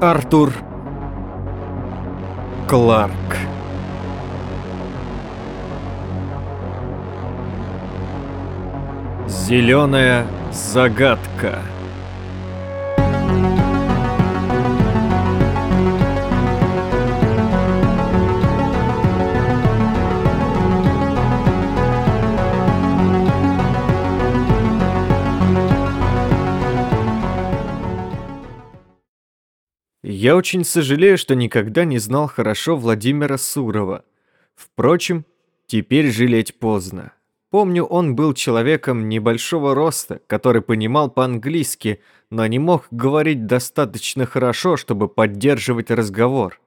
Артур Кларк. Зеленая загадка Я очень сожалею, что никогда не знал хорошо Владимира Сурова. Впрочем, теперь жалеть поздно. Помню, он был человеком небольшого роста, который понимал по-английски, но не мог говорить достаточно хорошо, чтобы поддерживать разговор.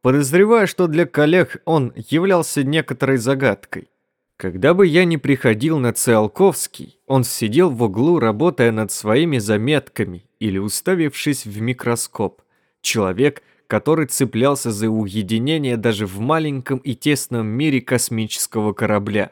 Подозреваю, что для коллег он являлся некоторой загадкой. Когда бы я не приходил на Циолковский, он сидел в углу, работая над своими заметками или уставившись в микроскоп. Человек, который цеплялся за уединение даже в маленьком и тесном мире космического корабля.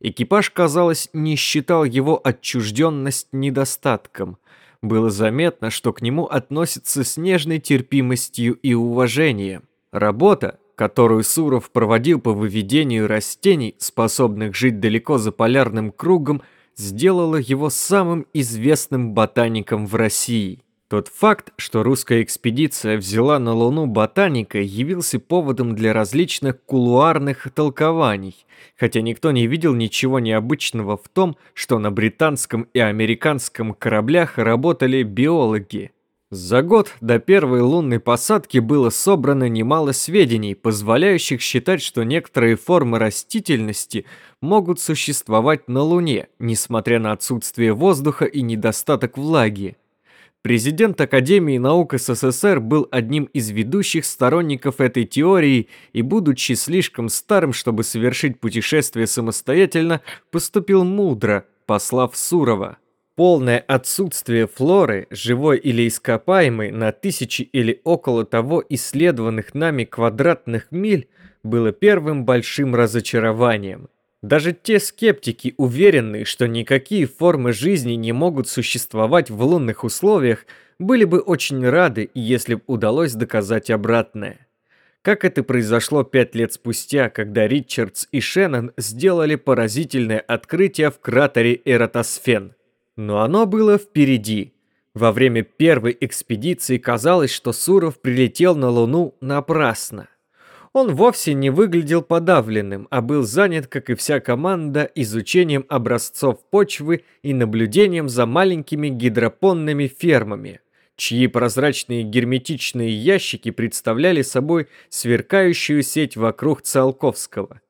Экипаж, казалось, не считал его отчужденность недостатком. Было заметно, что к нему относятся с нежной терпимостью и уважением. Работа, которую Суров проводил по выведению растений, способных жить далеко за полярным кругом, сделала его самым известным ботаником в России. Тот факт, что русская экспедиция взяла на Луну ботаника, явился поводом для различных кулуарных толкований, хотя никто не видел ничего необычного в том, что на британском и американском кораблях работали биологи. За год до первой лунной посадки было собрано немало сведений, позволяющих считать, что некоторые формы растительности могут существовать на Луне, несмотря на отсутствие воздуха и недостаток влаги. Президент Академии наук СССР был одним из ведущих сторонников этой теории и, будучи слишком старым, чтобы совершить путешествие самостоятельно, поступил мудро, послав Сурова. Полное отсутствие флоры, живой или ископаемой, на тысячи или около того исследованных нами квадратных миль, было первым большим разочарованием. Даже те скептики, уверенные, что никакие формы жизни не могут существовать в лунных условиях, были бы очень рады, если бы удалось доказать обратное. Как это произошло пять лет спустя, когда Ричардс и Шеннон сделали поразительное открытие в кратере Эратосфен. Но оно было впереди. Во время первой экспедиции казалось, что Суров прилетел на Луну напрасно. Он вовсе не выглядел подавленным, а был занят, как и вся команда, изучением образцов почвы и наблюдением за маленькими гидропонными фермами, чьи прозрачные герметичные ящики представляли собой сверкающую сеть вокруг Циолковского.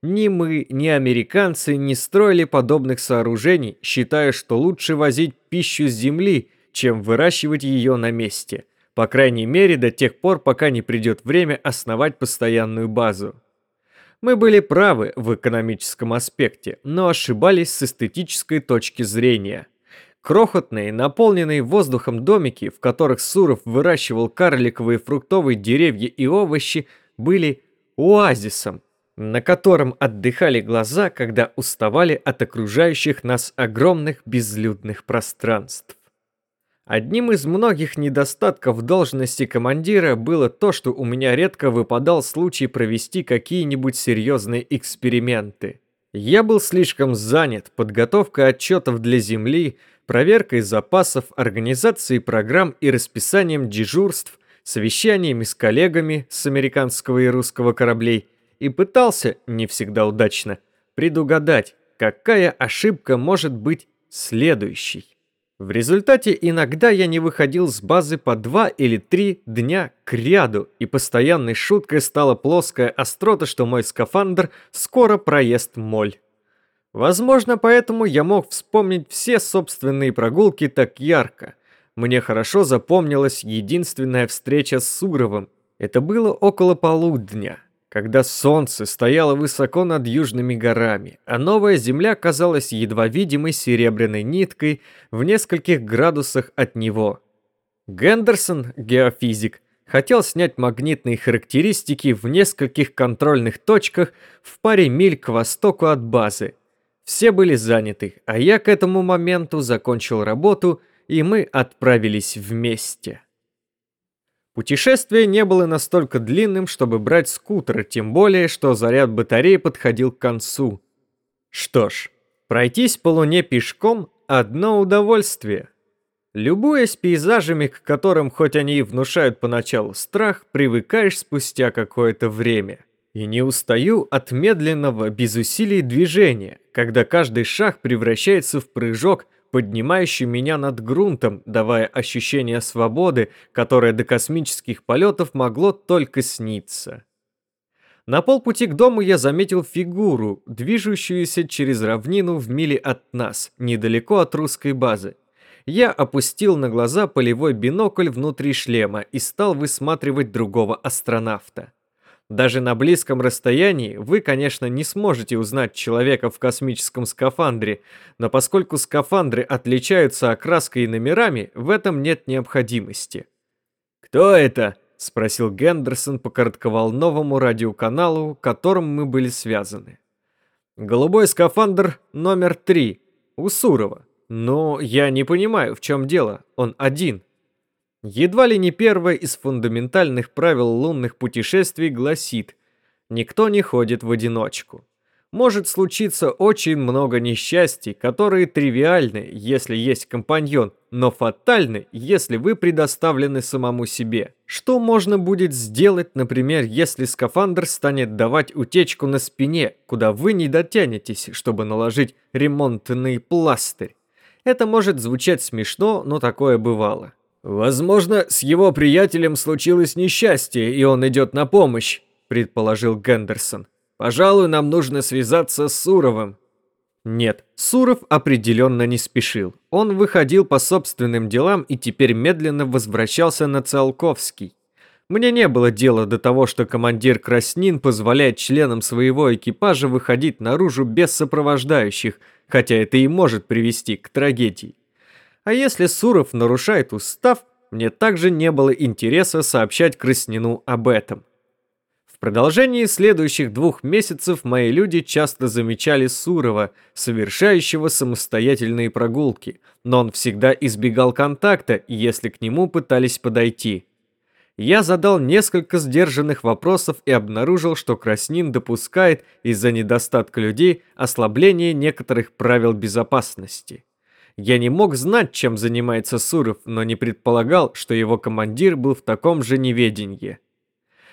Ни мы, ни американцы не строили подобных сооружений, считая, что лучше возить пищу с земли, чем выращивать ее на месте – по крайней мере, до тех пор, пока не придет время основать постоянную базу. Мы были правы в экономическом аспекте, но ошибались с эстетической точки зрения. Крохотные, наполненные воздухом домики, в которых Суров выращивал карликовые фруктовые деревья и овощи, были оазисом, на котором отдыхали глаза, когда уставали от окружающих нас огромных безлюдных пространств. Одним из многих недостатков должности командира было то, что у меня редко выпадал случай провести какие-нибудь серьезные эксперименты. Я был слишком занят подготовкой отчетов для Земли, проверкой запасов, организацией программ и расписанием дежурств, совещаниями с коллегами с американского и русского кораблей и пытался, не всегда удачно, предугадать, какая ошибка может быть следующей. В результате иногда я не выходил с базы по два или три дня к ряду, и постоянной шуткой стала плоская острота, что мой скафандр скоро проест моль. Возможно, поэтому я мог вспомнить все собственные прогулки так ярко. Мне хорошо запомнилась единственная встреча с Суровым. Это было около полудня когда солнце стояло высоко над южными горами, а новая земля казалась едва видимой серебряной ниткой в нескольких градусах от него. Гендерсон, геофизик, хотел снять магнитные характеристики в нескольких контрольных точках в паре миль к востоку от базы. Все были заняты, а я к этому моменту закончил работу, и мы отправились вместе. Путешествие не было настолько длинным, чтобы брать скутер, тем более, что заряд батареи подходил к концу. Что ж, пройтись по Луне пешком – одно удовольствие. Любуясь пейзажами, к которым хоть они и внушают поначалу страх, привыкаешь спустя какое-то время. И не устаю от медленного, без усилий движения, когда каждый шаг превращается в прыжок, поднимающий меня над грунтом, давая ощущение свободы, которое до космических полетов могло только сниться. На полпути к дому я заметил фигуру, движущуюся через равнину в миле от нас, недалеко от русской базы я опустил на глаза полевой бинокль внутри шлема и стал высматривать другого астронавта. Даже на близком расстоянии вы, конечно, не сможете узнать человека в космическом скафандре, но поскольку скафандры отличаются окраской и номерами, в этом нет необходимости. «Кто это?» — спросил Гендерсон по коротковолновому радиоканалу, которым мы были связаны. «Голубой скафандр номер три. У Сурова». Но я не понимаю, в чем дело. Он один. Едва ли не первое из фундаментальных правил лунных путешествий гласит «Никто не ходит в одиночку». Может случиться очень много несчастий, которые тривиальны, если есть компаньон, но фатальны, если вы предоставлены самому себе. Что можно будет сделать, например, если скафандр станет давать утечку на спине, куда вы не дотянетесь, чтобы наложить ремонтный пластырь? Это может звучать смешно, но такое бывало. «Возможно, с его приятелем случилось несчастье, и он идет на помощь», предположил Гендерсон. «Пожалуй, нам нужно связаться с Суровым». Нет, Суров определенно не спешил. Он выходил по собственным делам и теперь медленно возвращался на Циолковский. Мне не было дела до того, что командир Краснин позволяет членам своего экипажа выходить наружу без сопровождающих, хотя это и может привести к трагедии. А если Суров нарушает устав, мне также не было интереса сообщать Краснину об этом. В продолжении следующих двух месяцев мои люди часто замечали Сурова, совершающего самостоятельные прогулки, но он всегда избегал контакта, если к нему пытались подойти я задал несколько сдержанных вопросов и обнаружил, что Краснин допускает из-за недостатка людей ослабление некоторых правил безопасности. Я не мог знать, чем занимается Суров, но не предполагал, что его командир был в таком же неведении.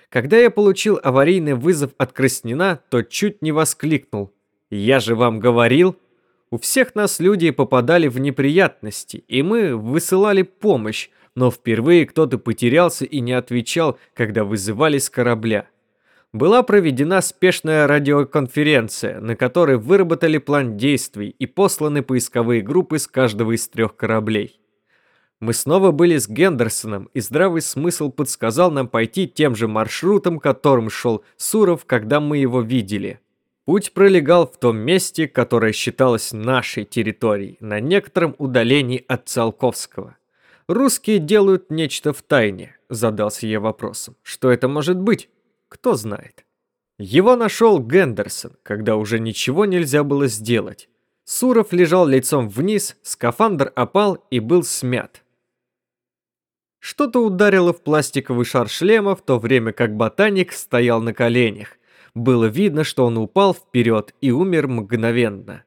Когда я получил аварийный вызов от Краснина, то чуть не воскликнул. «Я же вам говорил!» У всех нас люди попадали в неприятности, и мы высылали помощь, но впервые кто-то потерялся и не отвечал, когда вызывали с корабля. Была проведена спешная радиоконференция, на которой выработали план действий и посланы поисковые группы с каждого из трех кораблей. Мы снова были с Гендерсоном, и здравый смысл подсказал нам пойти тем же маршрутом, которым шел Суров, когда мы его видели. Путь пролегал в том месте, которое считалось нашей территорией, на некотором удалении от Циолковского. Русские делают нечто в тайне, задался я вопросом. Что это может быть? Кто знает. Его нашел Гендерсон, когда уже ничего нельзя было сделать. Суров лежал лицом вниз, скафандр опал и был смят. Что-то ударило в пластиковый шар шлема, в то время как ботаник стоял на коленях. Было видно, что он упал вперед и умер мгновенно.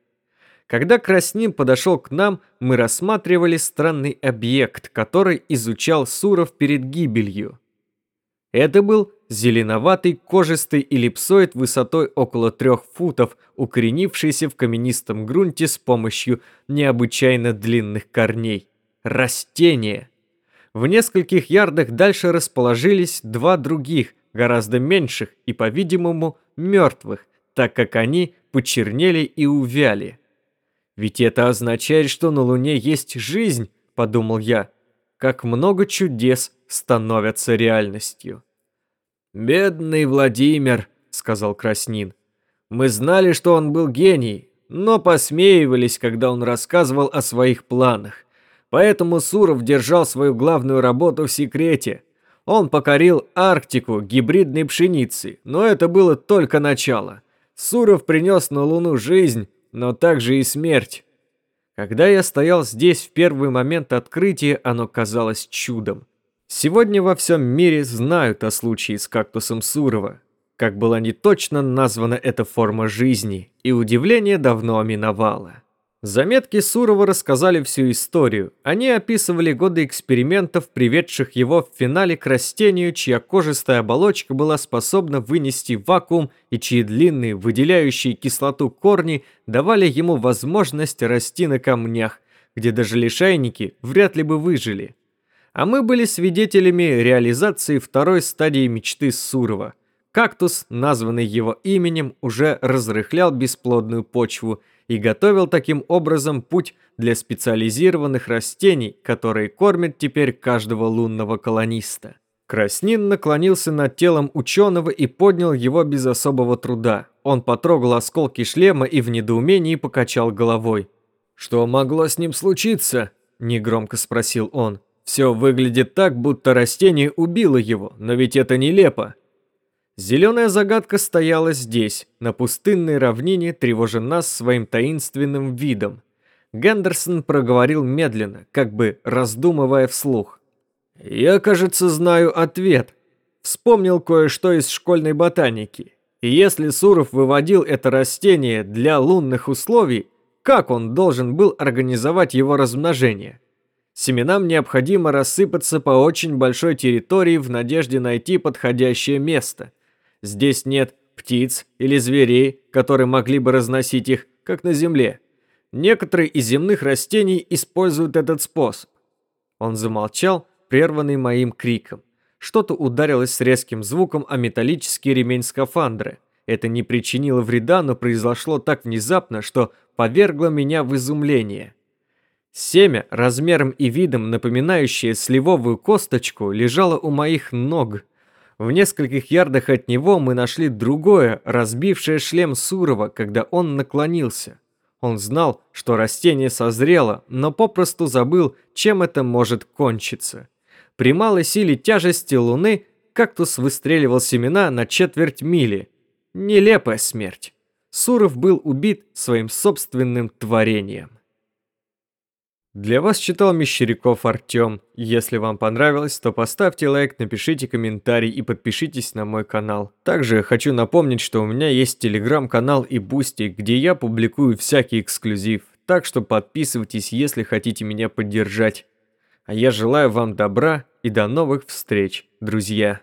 Когда Краснин подошел к нам, мы рассматривали странный объект, который изучал Суров перед гибелью. Это был зеленоватый кожистый эллипсоид высотой около трех футов, укоренившийся в каменистом грунте с помощью необычайно длинных корней. Растение. В нескольких ярдах дальше расположились два других, гораздо меньших и, по-видимому, мертвых, так как они почернели и увяли. Ведь это означает, что на Луне есть жизнь, подумал я. Как много чудес становятся реальностью. Бедный Владимир, сказал Краснин. Мы знали, что он был гений, но посмеивались, когда он рассказывал о своих планах. Поэтому Суров держал свою главную работу в секрете. Он покорил Арктику гибридной пшеницы, но это было только начало. Суров принес на Луну жизнь, но также и смерть. Когда я стоял здесь в первый момент открытия, оно казалось чудом. Сегодня во всем мире знают о случае с кактусом Сурова, как была неточно названа эта форма жизни, и удивление давно миновало. Заметки Сурова рассказали всю историю. Они описывали годы экспериментов, приведших его в финале к растению, чья кожистая оболочка была способна вынести вакуум и чьи длинные, выделяющие кислоту корни давали ему возможность расти на камнях, где даже лишайники вряд ли бы выжили. А мы были свидетелями реализации второй стадии мечты Сурова. Кактус, названный его именем, уже разрыхлял бесплодную почву – и готовил таким образом путь для специализированных растений, которые кормят теперь каждого лунного колониста. Краснин наклонился над телом ученого и поднял его без особого труда. Он потрогал осколки шлема и в недоумении покачал головой. «Что могло с ним случиться?» – негромко спросил он. «Все выглядит так, будто растение убило его, но ведь это нелепо. Зеленая загадка стояла здесь, на пустынной равнине, тревожа нас своим таинственным видом. Гендерсон проговорил медленно, как бы раздумывая вслух. «Я, кажется, знаю ответ. Вспомнил кое-что из школьной ботаники. И если Суров выводил это растение для лунных условий, как он должен был организовать его размножение? Семенам необходимо рассыпаться по очень большой территории в надежде найти подходящее место – Здесь нет птиц или зверей, которые могли бы разносить их, как на земле. Некоторые из земных растений используют этот способ. Он замолчал, прерванный моим криком. Что-то ударилось с резким звуком о металлический ремень скафандра. Это не причинило вреда, но произошло так внезапно, что повергло меня в изумление. Семя, размером и видом напоминающее сливовую косточку, лежало у моих ног. В нескольких ярдах от него мы нашли другое, разбившее шлем Сурова, когда он наклонился. Он знал, что растение созрело, но попросту забыл, чем это может кончиться. При малой силе тяжести Луны кактус выстреливал семена на четверть мили. Нелепая смерть. Суров был убит своим собственным творением. Для вас читал Мещеряков Артем. Если вам понравилось, то поставьте лайк, напишите комментарий и подпишитесь на мой канал. Также хочу напомнить, что у меня есть телеграм-канал и Бусти, где я публикую всякий эксклюзив. Так что подписывайтесь, если хотите меня поддержать. А я желаю вам добра и до новых встреч, друзья.